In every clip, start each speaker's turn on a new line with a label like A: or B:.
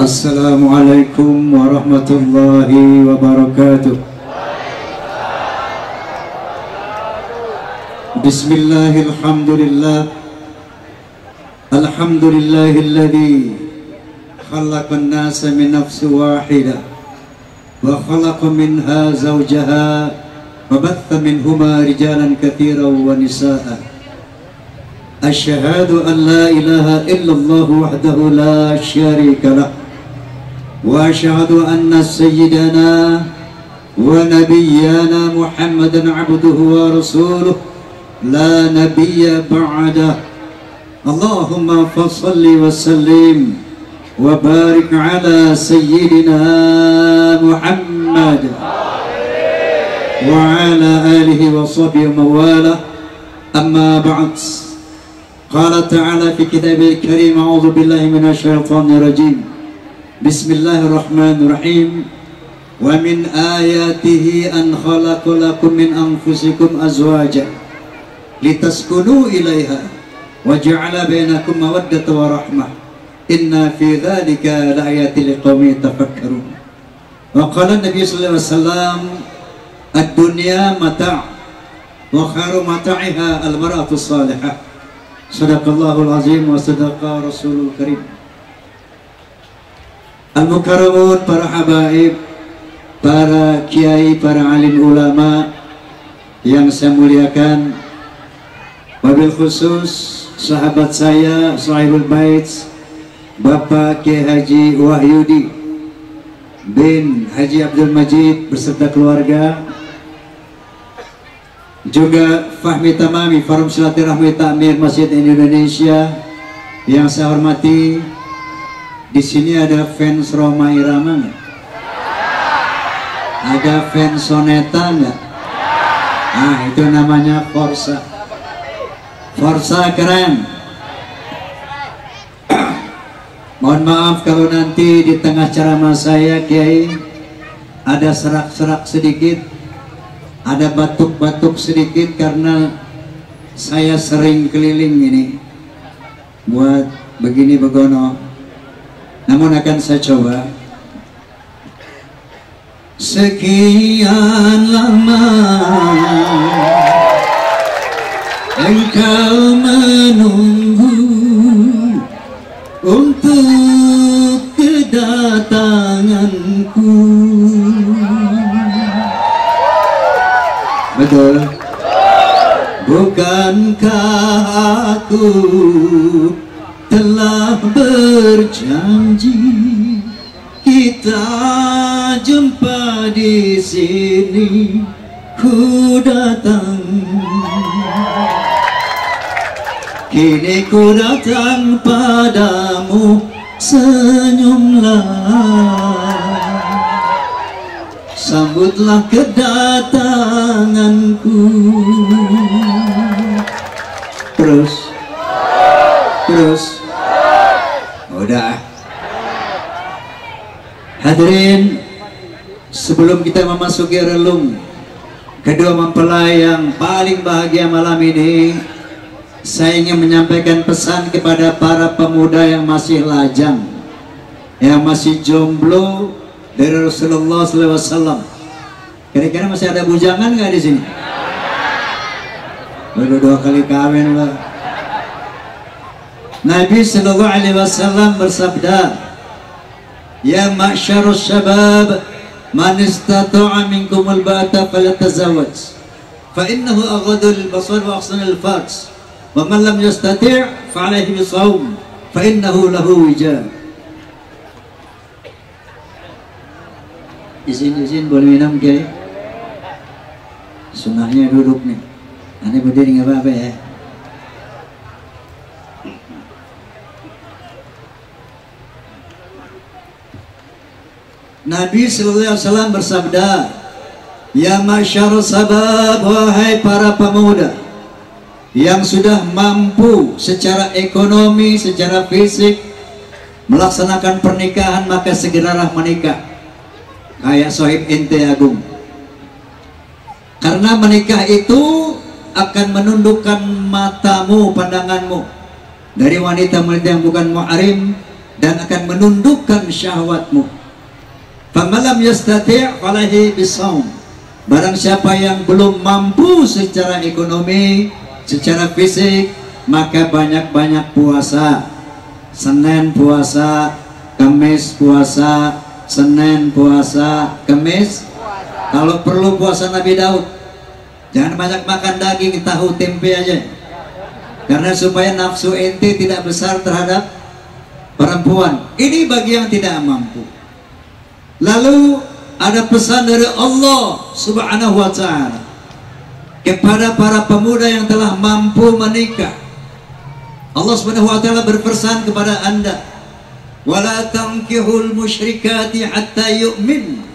A: السلام عليكم ورحمة الله وبركاته. بسم الله الحمد لله. الحمد لله الذي خلق الناس من نفس واحدة وخلق منها زوجها وبث منهما رجالا كثيرا ونساء. أشهد أن لا إله إلا الله وحده لا شريك له. وأشهد أن سيدنا ونبينا محمدا عبده ورسوله لا نبي بعده. اللهم فصل وسلم وبارك على سيدنا محمد وعلى آله وصحبه ومواله. أما بعد قال تعالى في كتابه الكريم أعوذ بالله من الشيطان الرجيم. بسم الله الرحمن الرحيم ومن آياته أن خلق لكم من أنفسكم أزواجا لتسكنوا إليها وجعل بينكم مودة ورحمة إن في ذلك لآيات لقوم يتفكرون وقال النبي صلى الله عليه وسلم الدنيا متاع وخير متاعها المرأة الصالحة صدق الله العظيم وصدق رسول الكريم Al-Mukarramun, para habaib, para kiai, para alim ulama yang saya muliakan. Wabil khusus sahabat saya Sahibul Bait Bapak Kiai Haji Wahyudi bin Haji Abdul Majid beserta keluarga. Juga Fahmi Tamami Forum Silaturahmi Takmir Masjid Indonesia yang saya hormati di sini ada fans Roma Irama nggak? Ada fans Soneta nggak? Nah itu namanya Forza Forza keren Mohon maaf kalau nanti di tengah ceramah saya Kiai ada serak-serak sedikit ada batuk-batuk sedikit karena saya sering keliling ini buat begini begono namun akan saya coba. Sekian lama engkau menunggu untuk kedatanganku. Betul. Bukankah aku berjanji kita jumpa di sini ku datang. Kini ku datang padamu senyumlah Sambutlah kedatanganku. Terus Terus Udah Hadirin Sebelum kita memasuki relung Kedua mempelai yang paling bahagia malam ini Saya ingin menyampaikan pesan kepada para pemuda yang masih lajang Yang masih jomblo dari Rasulullah SAW. Kira-kira masih ada bujangan nggak di sini? Baru dua kali kawin lah. نبي صلى الله عليه وسلم بسبدا يا معشر الشباب من استطاع منكم البات فليتزوج فانه اغض البصر واحسن الفرج ومن لم يستطع فعليه بصوم فانه له وجاء izin izin boleh minum ke? Sunahnya duduk nih ane berdiri nggak apa-apa ya? Nabi Wasallam bersabda Ya masyar sabab wahai para pemuda yang sudah mampu secara ekonomi, secara fisik melaksanakan pernikahan maka segeralah menikah kayak sohib ente agung karena menikah itu akan menundukkan matamu pandanganmu dari wanita wanita yang bukan muharim dan akan menundukkan syahwatmu. Famalam yastati' falahi bisawm. Barang siapa yang belum mampu secara ekonomi, secara fisik, maka banyak-banyak puasa. Senin puasa, Kamis puasa, Senin puasa, Kamis. Kalau perlu puasa Nabi Daud. Jangan banyak makan daging, tahu, tempe aja. Karena supaya nafsu ente tidak besar terhadap perempuan. Ini bagi yang tidak mampu. Lalu ada pesan dari Allah Subhanahu wa taala kepada para pemuda yang telah mampu menikah. Allah Subhanahu wa taala berpesan kepada Anda, "Wala tankihul musyrikati hatta yu'min."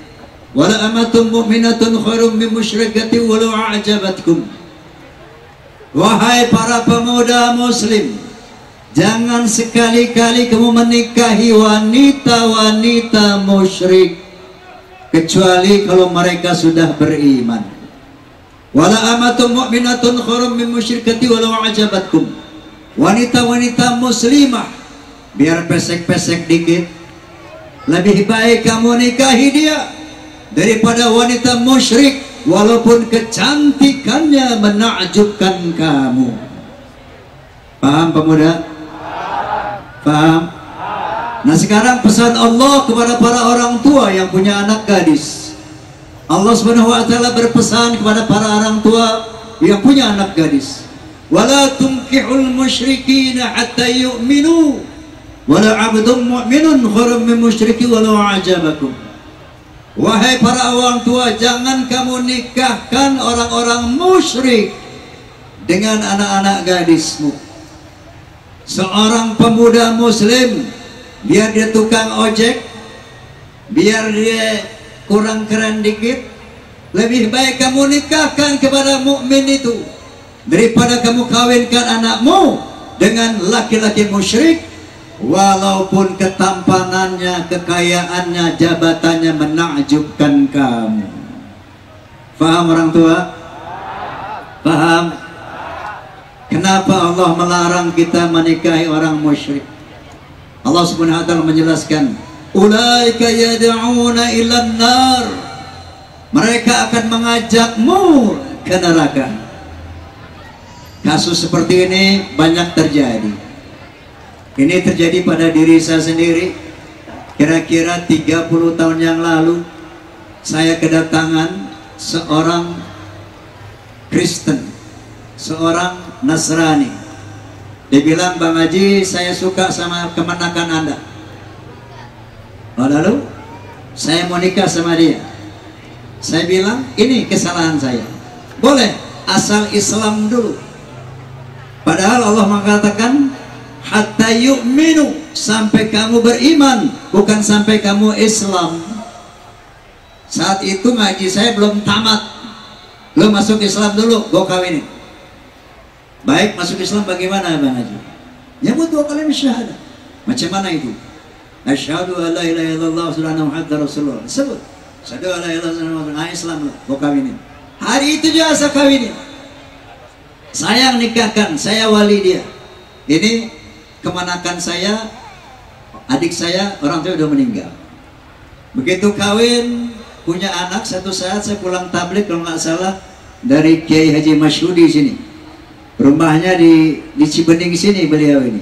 A: Wala amatun mu'minatun khairum min musyrikati walau a'jabatkum. Wahai para pemuda muslim, jangan sekali-kali kamu menikahi wanita-wanita musyrik kecuali kalau mereka sudah beriman. Wala amatun mu'minatun khairum min musyrikati walau a'jabatkum. Wanita-wanita muslimah biar pesek-pesek dikit lebih baik kamu nikahi dia daripada wanita musyrik walaupun kecantikannya menakjubkan kamu. Paham pemuda? Paham? Nah sekarang pesan Allah kepada para orang tua yang punya anak gadis. Allah Subhanahu wa taala berpesan kepada para orang tua yang punya anak gadis. Wala tunkihul musyrikin hatta yu'minu. Wala 'abdun mu'minun khairum min musyriki walau a'jabakum. Wahai para orang tua, jangan kamu nikahkan orang-orang musyrik dengan anak-anak gadismu. Seorang pemuda muslim, biar dia tukang ojek, biar dia kurang keren dikit, lebih baik kamu nikahkan kepada mukmin itu daripada kamu kawinkan anakmu dengan laki-laki musyrik walaupun ketampanannya, kekayaannya, jabatannya menakjubkan kamu. Faham orang tua? Faham? Kenapa Allah melarang kita menikahi orang musyrik? Allah Subhanahu wa taala menjelaskan, "Ulaika yad'una ila nar." Mereka akan mengajakmu ke neraka. Kasus seperti ini banyak terjadi. Ini terjadi pada diri saya sendiri. Kira-kira 30 tahun yang lalu saya kedatangan seorang Kristen, seorang Nasrani. Dia bilang, Bang Haji, saya suka sama kemenakan Anda. Lalu saya mau nikah sama dia. Saya bilang, ini kesalahan saya. Boleh, asal Islam dulu. Padahal Allah mengatakan, hatta yu'minu sampai kamu beriman bukan sampai kamu Islam saat itu ngaji saya belum tamat lo masuk Islam dulu gue kawinin baik masuk Islam bagaimana Bang Haji? Nyebut dua kali syahadat macam mana itu? Asyhadu an la ilaha illallah wa rasulullah. Sebut. Asyhadu an la ilaha illallah Islam lo gue kawinin hari itu juga saya kawinin saya nikahkan saya wali dia. Ini kemanakan saya adik saya orang tua udah meninggal. Begitu kawin punya anak satu saat saya pulang tablik kalau nggak salah dari Kiai Haji Masyudi sini rumahnya di di Cibening sini beliau ini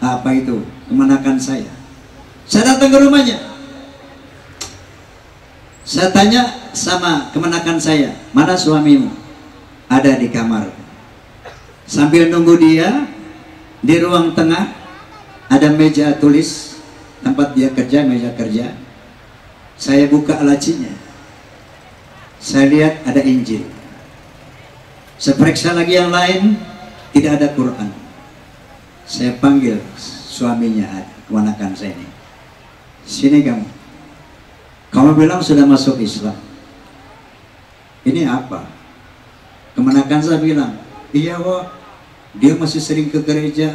A: apa itu kemanakan saya saya datang ke rumahnya saya tanya sama kemenakan saya mana suamimu ada di kamar sambil nunggu dia di ruang tengah ada meja tulis tempat dia kerja, meja kerja. Saya buka lacinya. Saya lihat ada Injil. Saya periksa lagi yang lain, tidak ada Quran. Saya panggil suaminya, kemanakan saya ini. Sini kamu. Kamu bilang sudah masuk Islam. Ini apa? Kemenakan saya bilang, iya wah dia masih sering ke gereja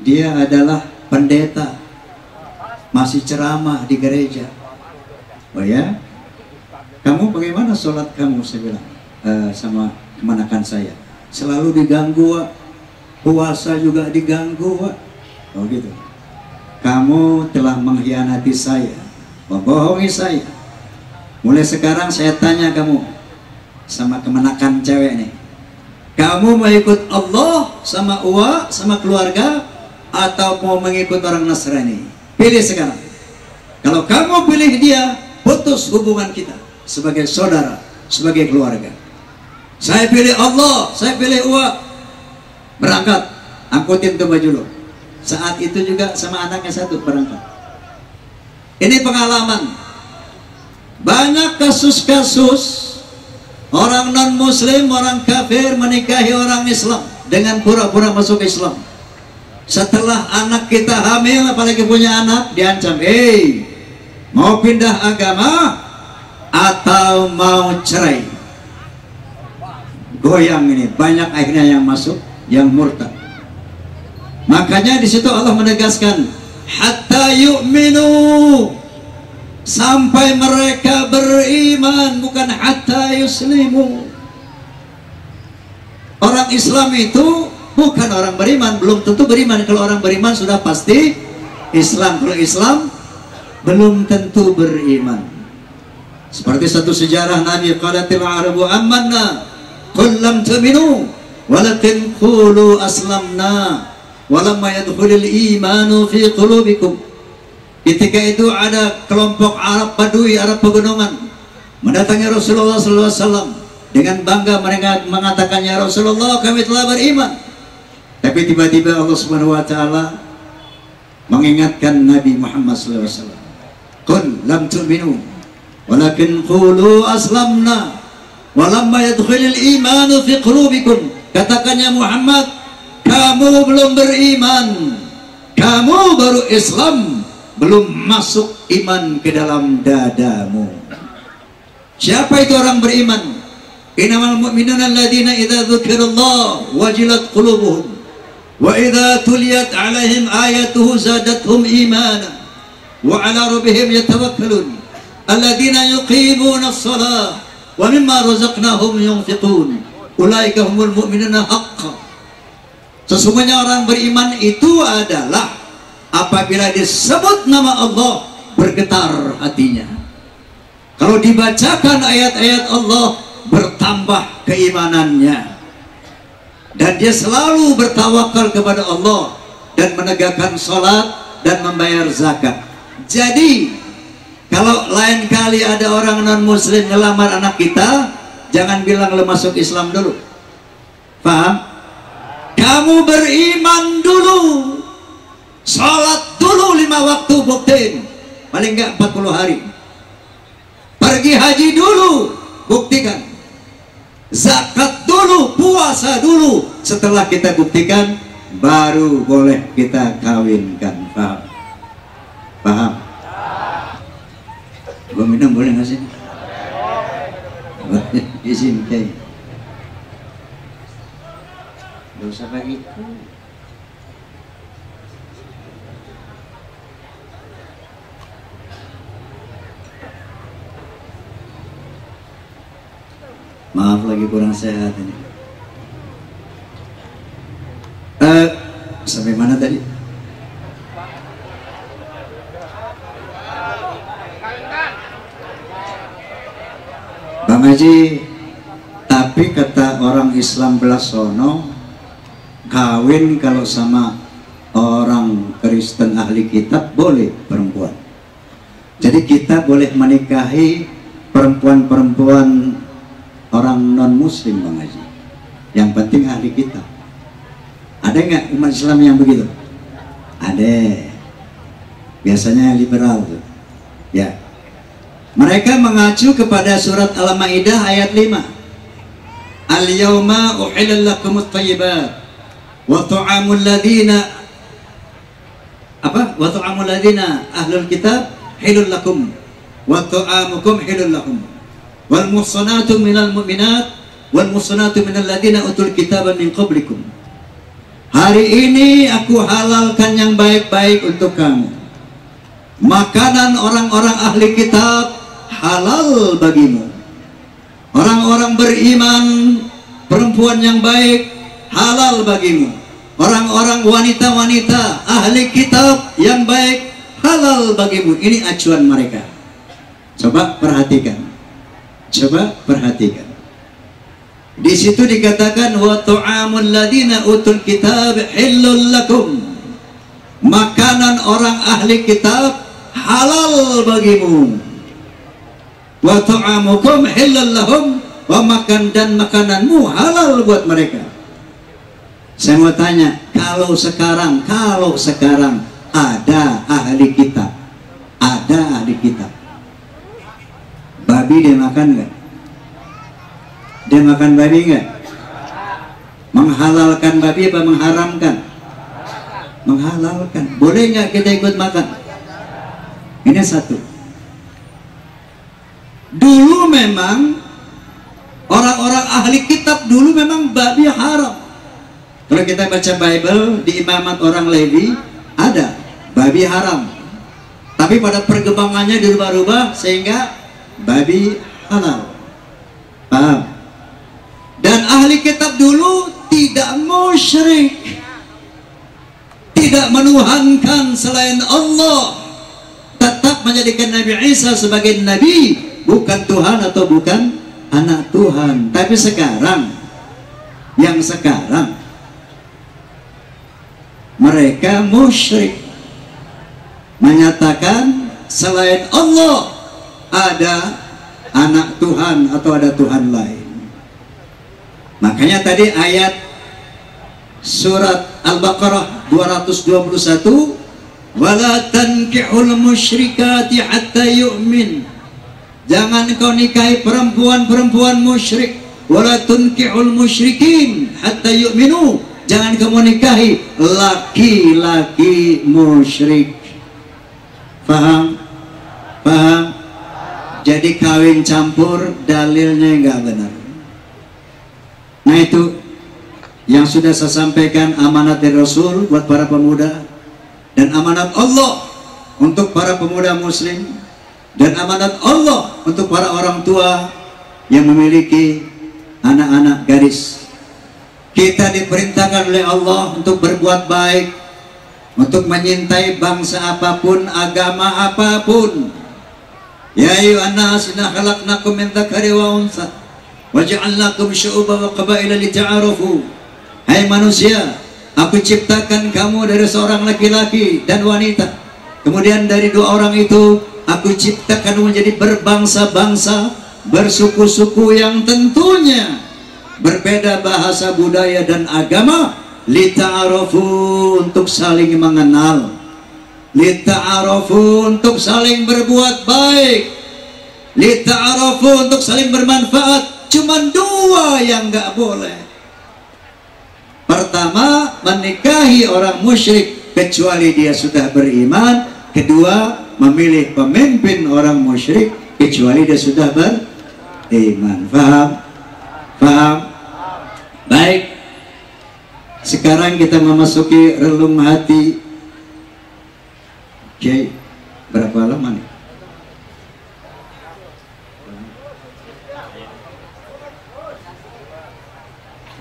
A: dia adalah pendeta masih ceramah di gereja oh ya kamu bagaimana sholat kamu saya bilang uh, sama kemanakan saya selalu diganggu Wak. puasa juga diganggu Wak. oh gitu kamu telah mengkhianati saya, membohongi saya. Mulai sekarang saya tanya kamu sama kemenakan cewek nih. Kamu mau ikut Allah sama Uwa sama keluarga atau mau mengikut orang Nasrani? Pilih sekarang. Kalau kamu pilih dia, putus hubungan kita sebagai saudara, sebagai keluarga. Saya pilih Allah, saya pilih Uwa. Berangkat, angkutin tuh baju lo. Saat itu juga sama anaknya satu berangkat. Ini pengalaman banyak kasus-kasus orang non-muslim, orang kafir menikahi orang Islam dengan pura-pura masuk Islam. Setelah anak kita hamil, apalagi punya anak, diancam, hei, mau pindah agama atau mau cerai? Goyang ini, banyak akhirnya yang masuk, yang murtad. Makanya di situ Allah menegaskan, hatta yu'minu. Sampai mereka beriman bukan hatta yuslimu. Orang Islam itu bukan orang beriman belum tentu beriman. Kalau orang beriman sudah pasti Islam. Kalau Islam belum tentu beriman. Seperti satu sejarah Nabi qalatil arabu amanna qul lam tu'minu walakin qulu aslamna walamma yadkhulul imanu fi qulubikum Ketika itu ada kelompok Arab Badui, Arab pegunungan mendatangi Rasulullah SAW dengan bangga mereka mengatakan ya Rasulullah kami telah beriman. Tapi tiba-tiba Allah Subhanahu Wa Taala mengingatkan Nabi Muhammad SAW. Qul lam tu'minu walakin qulu aslamna walamma yadkhulul imanu fi qulubikum. Katakan ya Muhammad, kamu belum beriman. Kamu baru Islam belum masuk iman ke dalam dadamu. Siapa itu orang beriman? Mu'minuna alladziina idza dzukirallah wajilat qulubuhum wa idza tuliyat 'alaihim ayatuhu zadatuhum imana wa 'ala rabbihim yatawakkalun alladziina yuqimuna as-shalah wa mimma razaqnahum yunfiqun. Humul mu'minuna haqqan Sesungguhnya orang beriman itu adalah apabila disebut nama Allah bergetar hatinya. Kalau dibacakan ayat-ayat Allah bertambah keimanannya. Dan dia selalu bertawakal kepada Allah dan menegakkan sholat dan membayar zakat. Jadi kalau lain kali ada orang non muslim ngelamar anak kita jangan bilang lo masuk Islam dulu paham? kamu beriman dulu Salat dulu lima waktu buktiin. Paling enggak 40 hari. Pergi haji dulu, buktikan. Zakat dulu, puasa dulu. Setelah kita buktikan, baru boleh kita kawinkan. Paham? Gue minum boleh nggak sih? Izin, kayak. Gak usah. Maaf lagi kurang sehat ini. Uh, sampai mana tadi? Bang Haji, tapi kata orang Islam Belasono, kawin kalau sama orang Kristen ahli kitab boleh perempuan. Jadi kita boleh menikahi perempuan-perempuan orang non muslim bang Haji yang penting ahli kitab. Ada nggak umat Islam yang begitu? Ada. Biasanya liberal tuh. Ya mereka mengacu kepada surat Al-Maidah ayat 5 Al-yawma uhilal lakumut tayyibat wa tu'amul ladina apa? Wa tu'amul ladina ahlul kitab hilul lakum wa tu'amukum hilul lakum. Wal muhsanatu minal mu'minat wal muhsanatu minal ladina utul kitaba min qablikum. Hari ini aku halalkan yang baik-baik untuk kamu. Makanan orang-orang ahli kitab halal bagimu. Orang-orang beriman perempuan yang baik halal bagimu. Orang-orang wanita-wanita ahli kitab yang baik halal bagimu. Ini acuan mereka. Coba perhatikan. Coba perhatikan. Di situ dikatakan wa tu'amul ladina utul kitab hillul lakum. Makanan orang ahli kitab halal bagimu wa tu'amukum hillul lahum wa makan dan makananmu halal buat mereka saya mau tanya, kalau sekarang, kalau sekarang ada ahli kitab, ada ahli kitab, babi dia makan nggak? Dia makan babi nggak? Menghalalkan babi apa mengharamkan? Menghalalkan. Boleh nggak kita ikut makan? Ini satu. Dulu memang orang-orang ahli kitab dulu memang babi haram kalau kita baca Bible di imamat orang Levi ada babi haram. Tapi pada perkembangannya dirubah-rubah sehingga babi halal. Paham? Dan ahli kitab dulu tidak musyrik. Tidak menuhankan selain Allah. Tetap menjadikan Nabi Isa sebagai nabi, bukan Tuhan atau bukan anak Tuhan. Tapi sekarang yang sekarang mereka musyrik. Menyatakan selain Allah ada anak Tuhan atau ada Tuhan lain. Makanya tadi ayat surat Al-Baqarah 221 wala tankihul musyrikati hatta yu'min jangan kau nikahi perempuan-perempuan musyrik. Wala tunkihul musyrikin hatta yu'minu. Jangan kamu nikahi laki-laki musyrik. Paham paham jadi kawin campur dalilnya nggak benar. Nah itu yang sudah saya sampaikan amanat dari Rasul buat para pemuda. Dan amanat Allah untuk para pemuda muslim dan amanat Allah untuk para orang tua yang memiliki anak-anak garis kita diperintahkan oleh Allah untuk berbuat baik, untuk menyintai bangsa apa pun, agama apa pun. Ya ayuhan nas inna khalaqnakum min dzakari wa unsa wa ja'alnakum syu'uban wa qabaila lita'arafu. Hai manusia, aku ciptakan kamu dari seorang laki-laki dan wanita. Kemudian dari dua orang itu aku ciptakan menjadi berbangsa-bangsa, bersuku-suku yang tentunya berbeda bahasa budaya dan agama. Lita'arofu untuk saling mengenal. Lita'arofu untuk saling berbuat baik. Lita'arofu untuk saling bermanfaat. Cuman dua yang nggak boleh. Pertama menikahi orang musyrik kecuali dia sudah beriman. Kedua memilih pemimpin orang musyrik kecuali dia sudah beriman paham paham Baik. Sekarang kita memasuki relung hati. Oke. Berapa lama nih?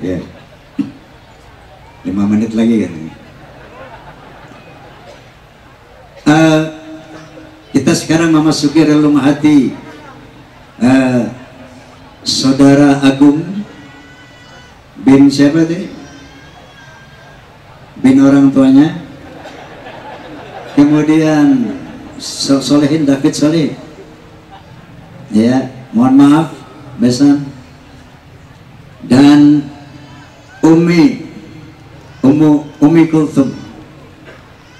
A: Ya. Yeah. Lima menit lagi kan. Uh, kita sekarang memasuki relung hati. Uh, saudara Agung bin siapa tadi? Bin orang tuanya. Kemudian Solehin David Soleh. Ya mohon maaf besan. Dan Umi Umu Umi Kulthum.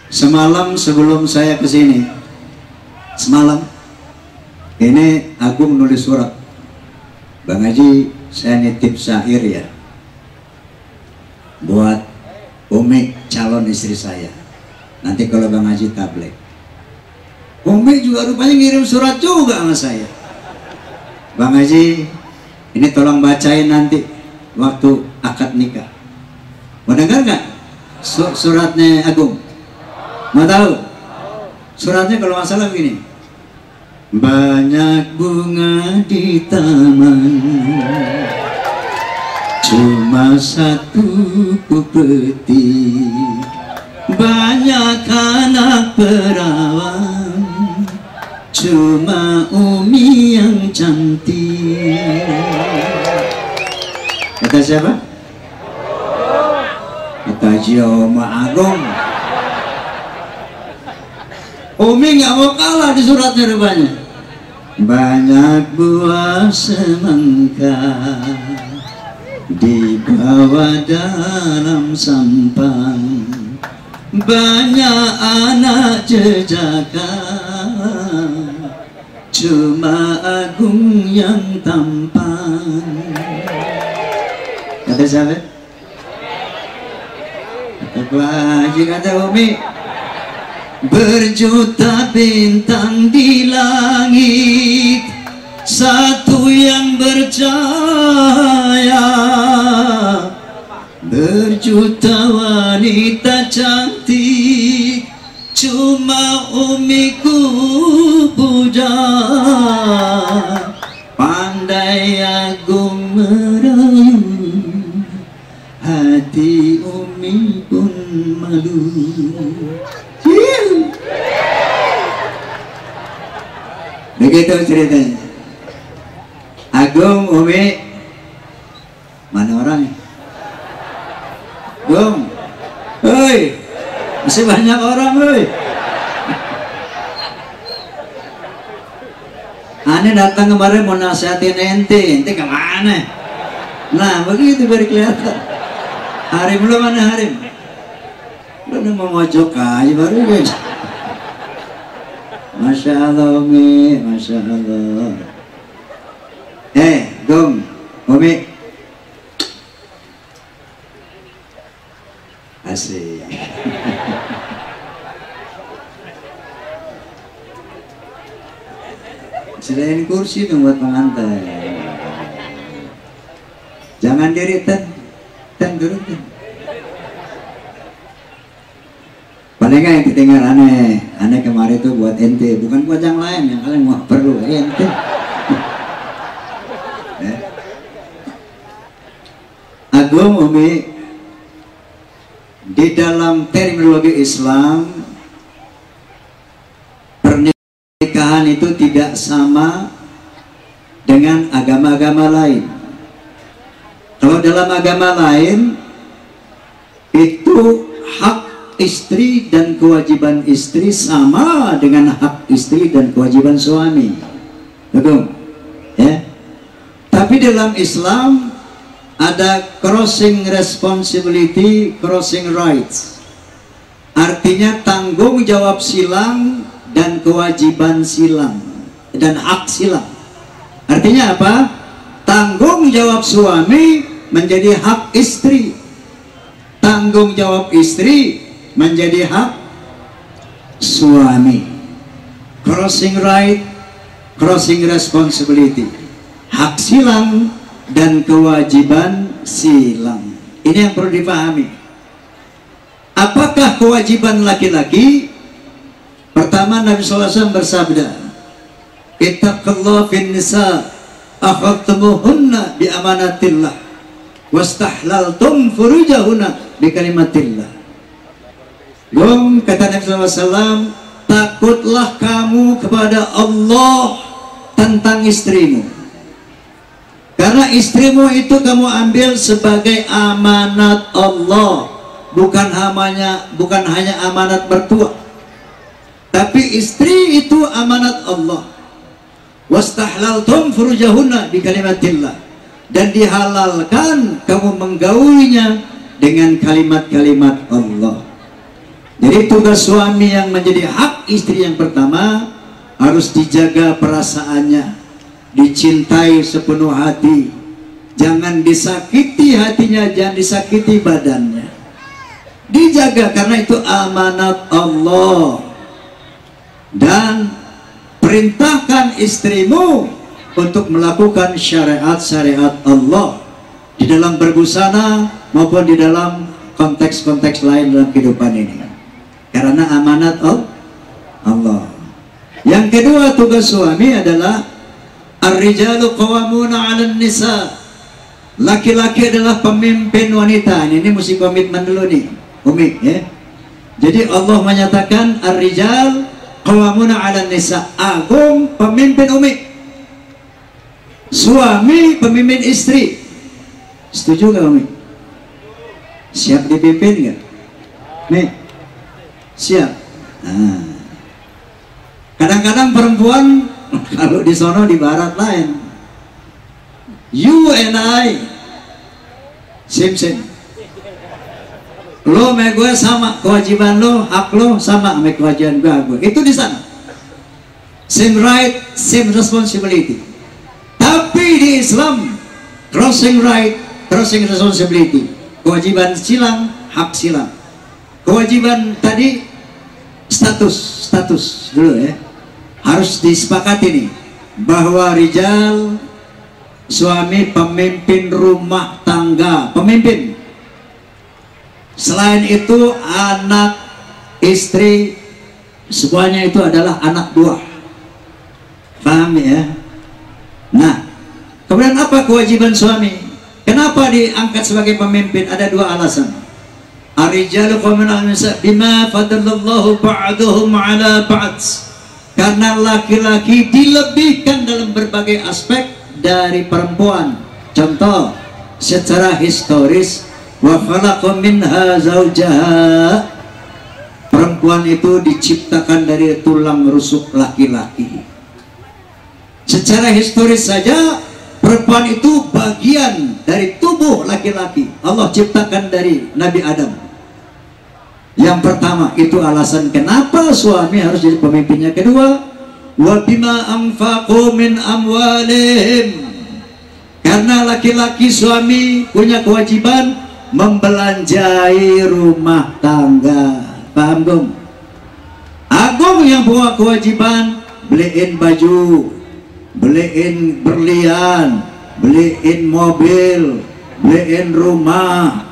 A: Semalam sebelum saya ke sini semalam. Ini Agung nulis surat. Bang Haji saya nitip syair ya. Buat Umi calon istri saya. Nanti kalau Bang Haji tablet. Umi juga rupanya ngirim surat juga sama saya. Bang Haji ini tolong bacain nanti waktu akad nikah. Mau dengar nggak suratnya Agung? Mau tahu? Suratnya kalau masalah begini banyak bunga di taman. Cuma satu peti Banyak anak perawan. Cuma Umi yang cantik. Kata siapa? Kata Joma Agung. Umi nggak mau kalah di suratnya rupanya Banyak buah semangka dibawa dalam sampan. Banyak anak jejaka cuma agung yang tampan. Kata siapa? kata kata Umi berjuta bintang di langit satu yang bercahaya. Berjuta wanita cantik cuma umiku puja. Pandai agung merayu hati umi pun malu. Begitu ceritanya. Agung, Umi. Mana orang? Gung Hei Masih banyak orang hei. Aneh datang kemarin mau nasihatin ente. Ente ke mana? Nah begitu biar kelihatan. Harim lu mana Harim? Udah mau ngojok aja baru guys Masya Allah Umi Masya Allah Eh, Gong, Umi. Asik. Selain kursi dong buat pengantin. Jangan diri ten, ten turun ten. Paling yang ketinggalan aneh, aneh kemarin tuh buat ente, bukan buat yang lain yang kalian mau perlu ente. Agung Umi di dalam terminologi Islam pernikahan itu tidak sama dengan agama-agama lain. Kalau dalam agama lain itu hak istri dan kewajiban istri sama dengan hak istri dan kewajiban suami. Betul? Ya. Tapi dalam Islam ada crossing responsibility, crossing rights. Artinya tanggung jawab silang dan kewajiban silang dan hak silang. Artinya apa? Tanggung jawab suami menjadi hak istri. Tanggung jawab istri menjadi hak suami. Crossing right, crossing responsibility. Hak silang dan kewajiban silang. Ini yang perlu dipahami. Apakah kewajiban laki-laki? Pertama Nabi SAW bersabda, Ittaqallah fin nisa akhadtumuhunna bi amanatillah wastahlaltum furujahunna bi kalimatillah. Gom kata Nabi SAW, takutlah kamu kepada Allah tentang istrimu karena istrimu itu kamu ambil sebagai amanat Allah, bukan hamanya, bukan hanya amanat mertua. Tapi istri itu amanat Allah. Wastahlaltum furujahunna di kalimatillah. Dan dihalalkan kamu menggaulinya dengan kalimat-kalimat Allah. Jadi tugas suami yang menjadi hak istri yang pertama harus dijaga perasaannya, dicintai sepenuh hati. Jangan disakiti hatinya jangan disakiti badannya. Dijaga karena itu amanat Allah. Dan perintahkan istrimu untuk melakukan syariat-syariat Allah. Di dalam berbusana maupun di dalam konteks-konteks lain dalam kehidupan ini karena amanat Allah. Yang kedua tugas suami adalah Ar-rijalu qawamuna 'alan nisa. laki-laki adalah pemimpin wanita. Ini, ini mesti komitmen dulu nih umi ya. Jadi Allah menyatakan ar-rijal qawamuna 'ala nisa agung pemimpin umi. Suami pemimpin istri. Setuju nggak umi? Siap dipimpin nggak? Nih siap. Nah. kadang-kadang perempuan kalau di sono di barat lain. You and I same same. Lo sama gue sama kewajiban lo hak lo sama sama kewajiban gue gue. Itu di sana. Same right same responsibility. Tapi di Islam crossing right crossing responsibility. Kewajiban silang hak silang kewajiban tadi status status dulu ya. Harus disepakati nih bahwa rijal suami pemimpin rumah tangga pemimpin. Selain itu anak istri semuanya itu adalah anak buah. Paham ya? Nah kemudian apa kewajiban suami? Kenapa diangkat sebagai pemimpin? Ada dua alasan Arijalu qawmin bima fadallallahu ba'duhum ala ba'd. Karena laki-laki dilebihkan dalam berbagai aspek dari perempuan. Contoh secara historis wa khalaqa minha zaujaha perempuan itu diciptakan dari tulang rusuk laki-laki. Secara historis saja perempuan itu bagian dari tubuh laki-laki. Allah ciptakan dari Nabi Adam. Yang pertama itu alasan kenapa suami harus jadi pemimpinnya. Kedua wa bima anfaqu min amwalihim. Karena laki-laki suami punya kewajiban membelanjai rumah tangga. Paham dong Agung yang punya kewajiban beliin baju beliin berlian beliin mobil beliin rumah.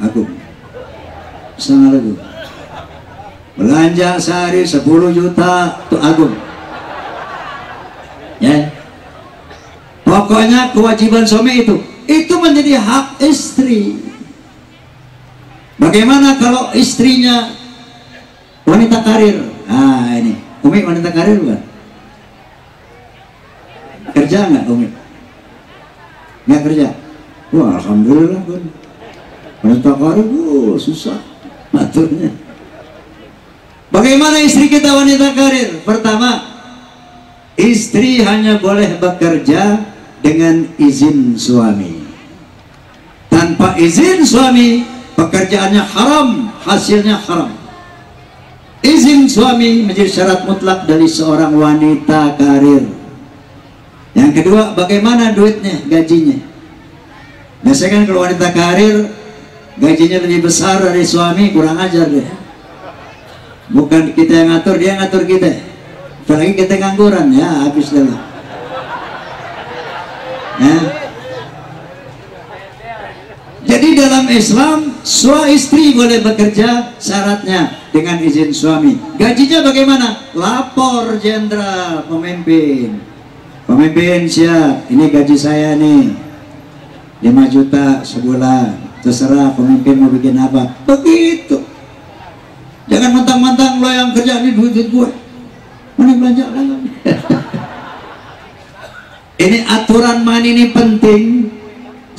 A: Agung setengah lagu belanja sehari 10 juta tuh agung. Ya. Pokoknya kewajiban suami itu itu menjadi hak istri. Bagaimana kalau istrinya wanita karir? Ah ini. Umi wanita karir bukan kerja nggak Umi nggak kerja wah Alhamdulillah kan wanita karir oh, susah maturnya Bagaimana istri kita wanita karir? Pertama, istri hanya boleh bekerja dengan izin suami. Tanpa izin suami, pekerjaannya haram, hasilnya haram. Izin suami menjadi syarat mutlak dari seorang wanita karir. Yang kedua, bagaimana duitnya, gajinya? Biasanya kan kalau wanita karir, gajinya lebih besar dari suami, kurang ajar deh bukan kita yang ngatur dia yang ngatur kita. Apalagi kita ngangguran ya habis dulu ya. jadi dalam Islam suami istri boleh bekerja syaratnya dengan izin suami. Gajinya bagaimana? Lapor jenderal pemimpin pemimpin siap ini gaji saya nih 5 juta sebulan terserah pemimpin mau bikin apa begitu Jangan mentang-mentang lo yang kerja ini duit, duit gue. Mana belanja lagi? ini aturan main ini penting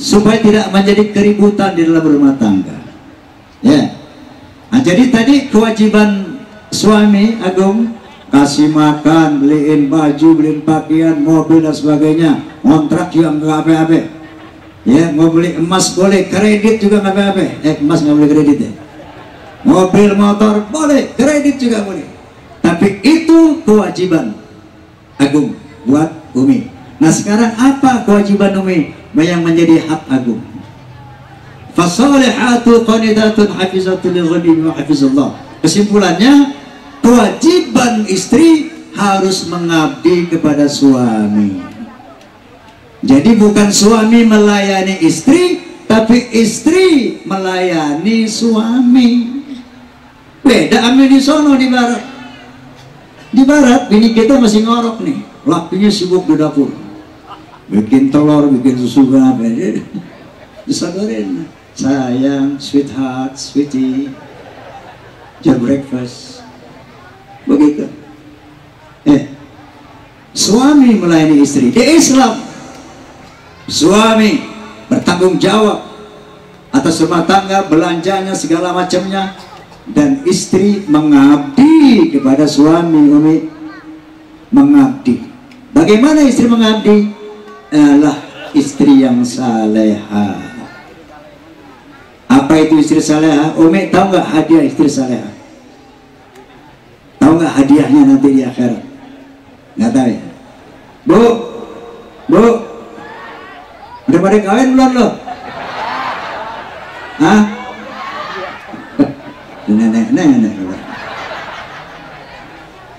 A: supaya tidak menjadi keributan di dalam rumah tangga. Ya. Nah, jadi tadi kewajiban suami Agung kasih makan, beliin baju, beliin pakaian, mobil dan sebagainya, kontrak juga nggak apa-apa. Ya, mau beli emas boleh, kredit juga nggak apa-apa. Eh, emas nggak boleh kredit ya? Mobil motor boleh kredit juga boleh. Tapi itu kewajiban agung buat Umi. Nah sekarang apa kewajiban Umi? Yang menjadi hak agung. Fasalihatu qanidatun hafizatul ghanim wa hafizullah. Kesimpulannya kewajiban istri harus mengabdi kepada suami. Jadi bukan suami melayani istri tapi istri melayani suami. Beda ambil di sono di barat. Di barat bini kita masih ngorok nih. Lakinya sibuk di dapur. Bikin telur bikin susu apa disodorin sayang sweetheart sweetie. Jam breakfast begitu. Eh suami melayani istri di Islam. Suami bertanggung jawab atas rumah tangga belanjanya segala macamnya. Dan istri mengabdi kepada suami umi. Mengabdi. Bagaimana istri mengabdi? Adalah istri yang saleha. Apa itu istri saleha? Umi tahu nggak hadiah istri saleha nggak hadiahnya nanti di akhirat nggak tahu ya bu bu udah pada kawin belum lo Hah? Nenek, nenek.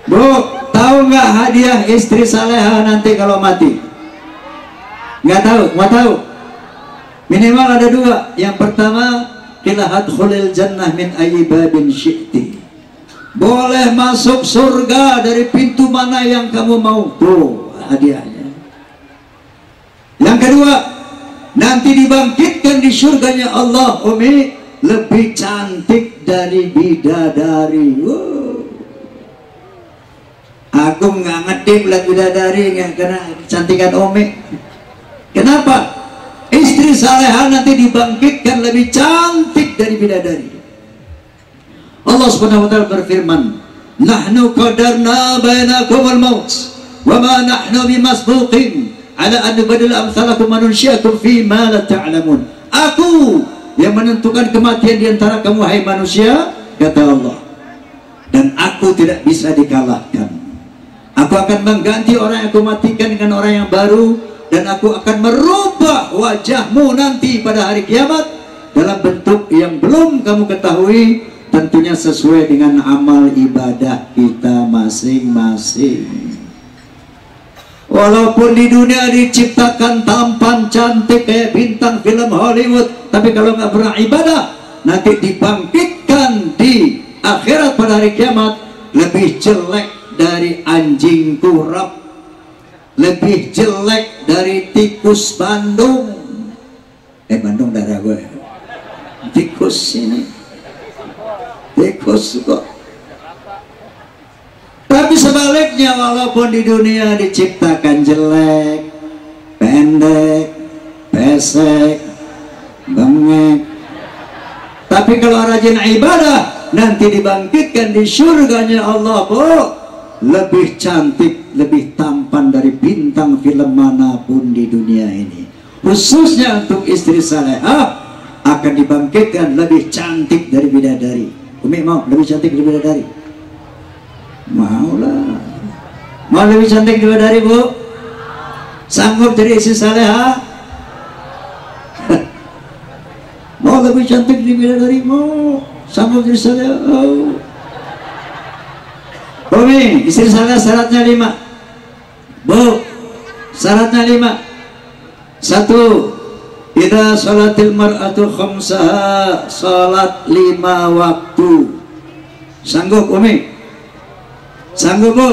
A: Bu, tahu nggak hadiah istri saleha nanti kalau mati? Nggak tahu, mau tahu? Minimal ada dua. Yang pertama, kilahat khulil jannah min ayibabin syi'ti. Boleh masuk surga dari pintu mana yang kamu mau. Tuh, hadiahnya. Yang kedua, nanti dibangkitkan di surganya Allah, Umi, lebih cantik dari bidadari. Wow. Aku nggak ngedip lihat bidadari nggak karena kecantikan Umi. Kenapa? Istri saleha nanti dibangkitkan lebih cantik dari bidadari. Allah Subhanahu wa taala berfirman, "Nahnu qadarna bainakum al-maut wa ma nahnu bimasbuqin ala an nubadil amsalakum manunsyiakum fi ma la ta'lamun." Aku yang menentukan kematian di antara kamu hai manusia, kata Allah. Dan aku tidak bisa dikalahkan. Aku akan mengganti orang yang aku matikan dengan orang yang baru dan aku akan merubah wajahmu nanti pada hari kiamat dalam bentuk yang belum kamu ketahui tentunya sesuai dengan amal ibadah kita masing-masing. Walaupun di dunia diciptakan tampan cantik kayak bintang film Hollywood tapi kalau nggak pernah ibadah nanti dibangkitkan di akhirat pada hari kiamat lebih jelek dari anjing kurap lebih jelek dari tikus Bandung. Eh Bandung darah gue. Tikus ini tikus kok. Tapi sebaliknya walaupun di dunia diciptakan jelek pendek pesek bengek tapi kalau rajin ibadah nanti dibangkitkan di surganya Allah bu lebih cantik lebih tampan dari bintang film mana pun di dunia ini. Khususnya untuk istri salehah akan dibangkitkan lebih cantik dari bidadari Umi mau lebih cantik dari. Bidadari mau lah mau lebih cantik dari bidadari bu? Sanggup jadi istri salehah mau lebih cantik dari bidadari mau sanggup jadi salehah oh. Umi istri salehah syaratnya lima. Bu syaratnya lima. Satu Ida salatil mar'atu khamsaha salat lima waktu Sanggup Umi? Sanggup Bu?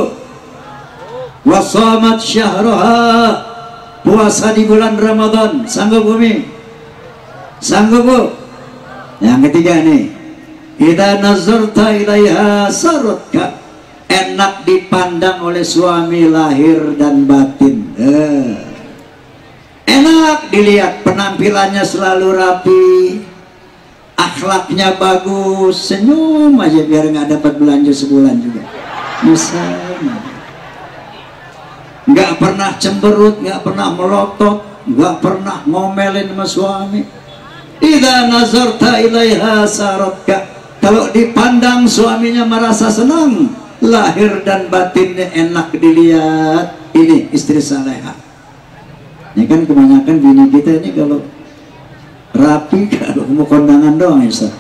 A: Wasamat syahraha Puasa di bulan Ramadan Sanggup Umi? Sanggup Bu? Yang ketiga nih Ida nazarta ilaiha sarutka Enak dipandang oleh suami lahir dan batin eh enak dilihat penampilannya selalu rapi akhlaknya bagus senyum aja biar nggak dapat belanja sebulan juga. Misalnya nggak pernah cemberut nggak pernah melotot nggak pernah ngomelin sama suami. Ida nazarta ilaiha saratka kalau dipandang suaminya merasa senang lahir dan batinnya enak dilihat. Ini istri salehah ini kan kebanyakan bini kita ini kalau rapi kalau mau kondangan doang ya.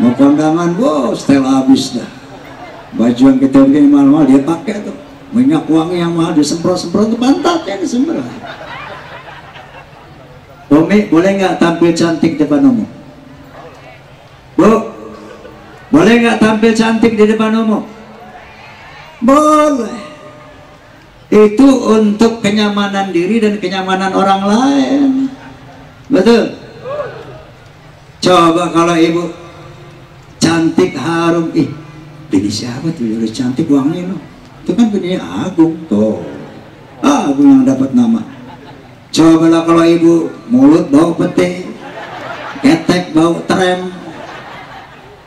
A: Mau kondangan, wow, setel habis dah. Baju yang kita beli mahal-mahal dia pakai tuh. Minyak wangi yang mahal disemprot-semprot ke pantatnya disemprot. Umi, boleh nggak tampil cantik depan umum? Bu, boleh nggak tampil cantik di depan umum? Boleh. Itu untuk kenyamanan diri dan kenyamanan orang lain. Betul? Coba kalau ibu cantik harum. Ih bini siapa tuh udah cantik? Wangi loh itu kan bini Agung tuh Agung yang dapat nama. Coba lah kalau ibu mulut bau peti ketek bau trem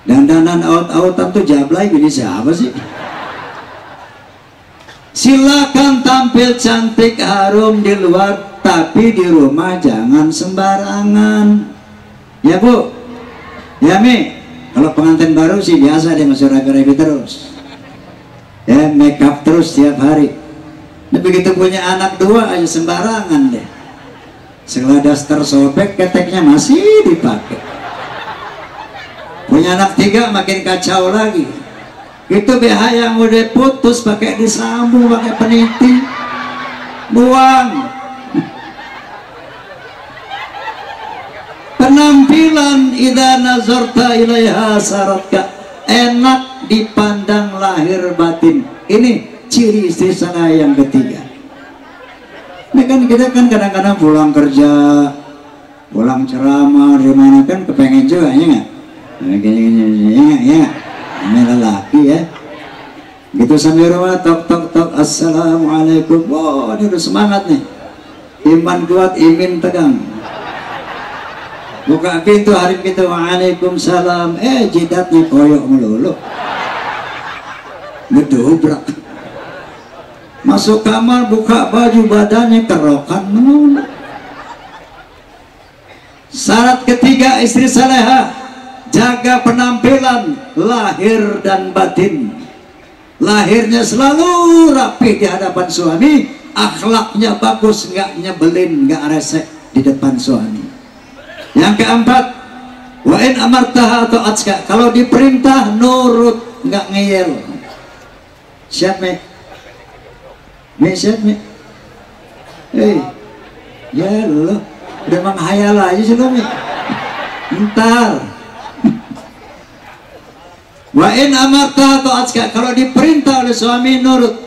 A: dandanan out-outan tuh jablay bini siapa sih Silakan tampil cantik harum di luar, tapi di rumah jangan sembarangan. Ya Bu, ya Mi. Kalau pengantin baru sih biasa dia masih rapi-rapi terus. Ya make up terus tiap hari. Nah, begitu punya anak dua aja sembarangan deh. Seladas tersobek keteknya masih dipakai. Punya anak tiga makin kacau lagi itu BH yang udah putus pakai disambung pakai peniti. Buang. Penampilan ida nazarta ilaiha saratka. Enak dipandang lahir batin. Ini ciri istri sana yang ketiga. Ini kan kita kan kadang-kadang pulang kerja pulang ceramah di mana kan kepengen juga ya nggak? Ya ya ini lelaki ya gitu sambil rumah tok tok tok. Assalamualaikum. Wow ini udah semangat nih. Iman kuat imin tegang. Buka pintu hari kita waalaikumsalam. Eh jidatnya koyok melulu. Ngedobrak. Masuk kamar buka baju badannya kerokan melulu. Syarat ketiga istri salehah jaga penampilan lahir dan batin. Lahirnya selalu rapi di hadapan suami akhlaknya bagus nggak nyebelin nggak resek di depan suami. Yang keempat wa in amartaha atau atska kalau diperintah nurut nggak ngeyel. Siap me me siap me hei ya lo udah menghayal aja sih lo me ntar Wa in amarta atska kalau diperintah oleh suami nurut.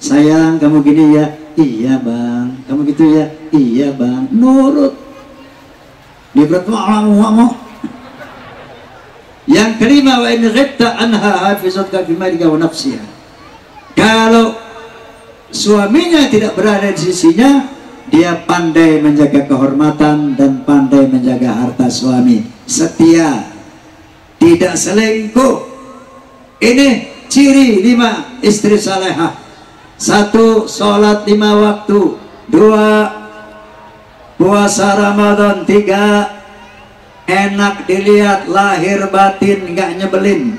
A: Sayang kamu gini ya, iya bang. Kamu gitu ya, iya bang. Nurut. Dia bertemu Yang kelima wa in ghibta anha hafizatka fi malika wa nafsiha. Kalau suaminya tidak berada di sisinya, dia pandai menjaga kehormatan dan pandai menjaga harta suami. Setia tidak selingkuh. Ini ciri lima istri salehah. Satu sholat lima waktu. Dua puasa Ramadan. Tiga enak dilihat lahir batin nggak nyebelin.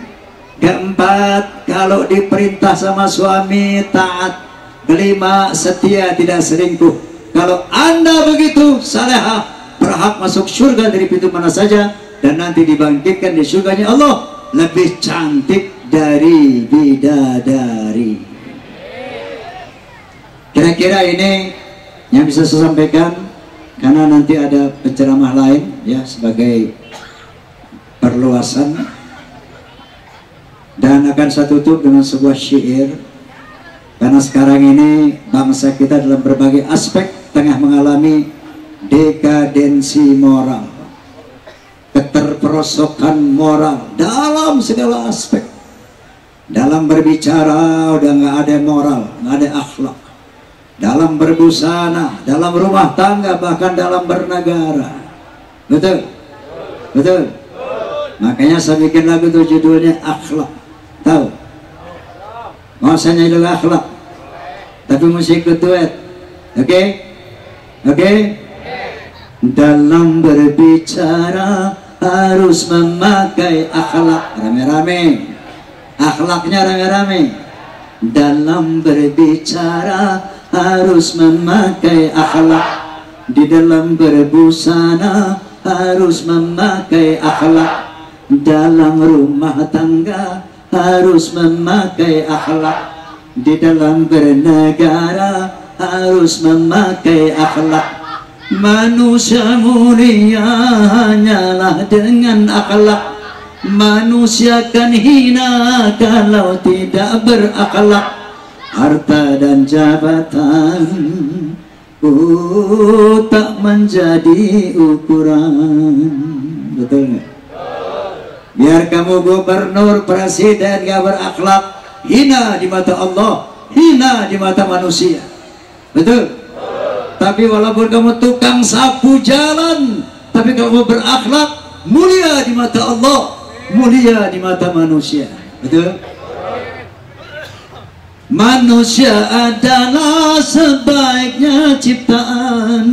A: Keempat kalau diperintah sama suami taat. Kelima setia tidak selingkuh. Kalau anda begitu salehah berhak masuk surga dari pintu mana saja dan nanti dibangkitkan di surganya Allah. Lebih cantik dari bidadari. Kira-kira ini yang bisa saya sampaikan karena nanti ada penceramah lain ya sebagai perluasan. Dan akan saya tutup dengan sebuah syair. Karena sekarang ini bangsa kita dalam berbagai aspek tengah mengalami dekadensi moral keterperosokan moral dalam segala aspek. Dalam berbicara udah nggak ada moral nggak ada akhlak. Dalam berbusana dalam rumah tangga bahkan dalam bernegara. Betul? Betul? Makanya saya bikin lagu itu judulnya akhlak. Tahu? Saya nyanyi akhlak? Tapi mesti ikut duet. Oke? Okay? oke? Okay? dalam berbicara harus memakai akhlak. Rame-rame. Akhlaknya rame-rame. Dalam berbicara harus memakai akhlak. Di dalam berbusana harus memakai akhlak. Dalam rumah tangga harus memakai akhlak. Di dalam bernegara harus memakai akhlak Manusia mulia hanyalah dengan akhlak. Manusia kan hina kalau tidak berakhlak. Harta dan jabatan uh, tak menjadi ukuran. Betul nggak? Biar kamu gubernur presiden gak berakhlak. Hina di mata Allah hina di mata manusia. Betul tapi walaupun kamu tukang sapu jalan tapi kamu berakhlak mulia di mata Allah mulia di mata manusia. Betul? Manusia adalah sebaiknya ciptaan.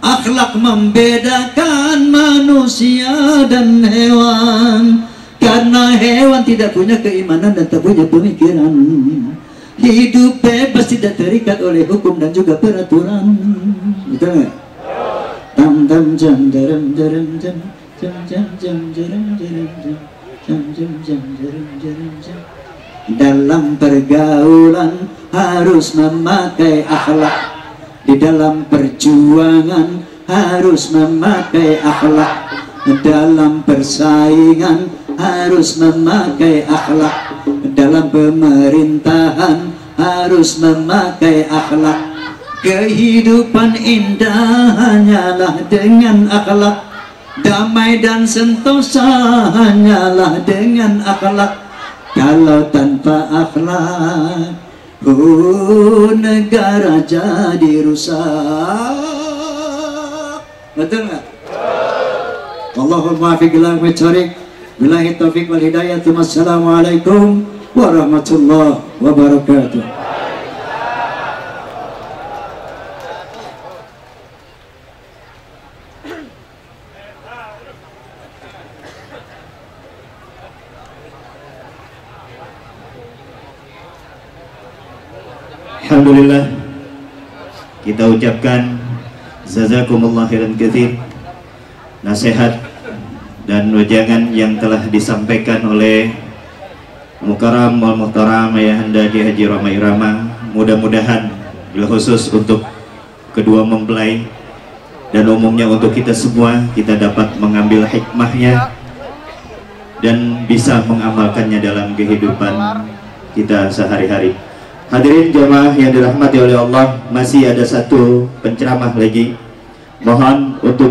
A: Akhlak membedakan manusia dan hewan. Karena hewan tidak punya keimanan dan tak punya pemikiran Hidup bebas tidak terikat oleh hukum dan juga peraturan. Betul nggak? Tam tam jam jaram jam jam jam jam jaram jaram jam jam jam jam jaram jaram jam. Dalam pergaulan harus memakai akhlak. Di dalam perjuangan harus memakai akhlak. Dalam persaingan harus memakai akhlak dalam pemerintahan harus memakai akhlak. Kehidupan indah hanyalah dengan akhlak. Damai dan sentosa hanyalah dengan akhlak. Kalau tanpa akhlak oh, negara jadi rusak. Betul nggak? Allahumma fiqlah mencari Bilahi taufiq wal hidayah. Assalamualaikum warahmatullahi wabarakatuh.
B: Alhamdulillah kita ucapkan jazakumullah khairan katsir. Nasihat dan wejangan yang telah disampaikan oleh Mukaram wal Muhtaram Ayahanda Ki Haji Rama Irama mudah-mudahan khusus untuk kedua mempelai dan umumnya untuk kita semua kita dapat mengambil hikmahnya dan bisa mengamalkannya dalam kehidupan kita sehari-hari. Hadirin jamaah yang dirahmati oleh Allah, masih ada satu penceramah lagi. Mohon untuk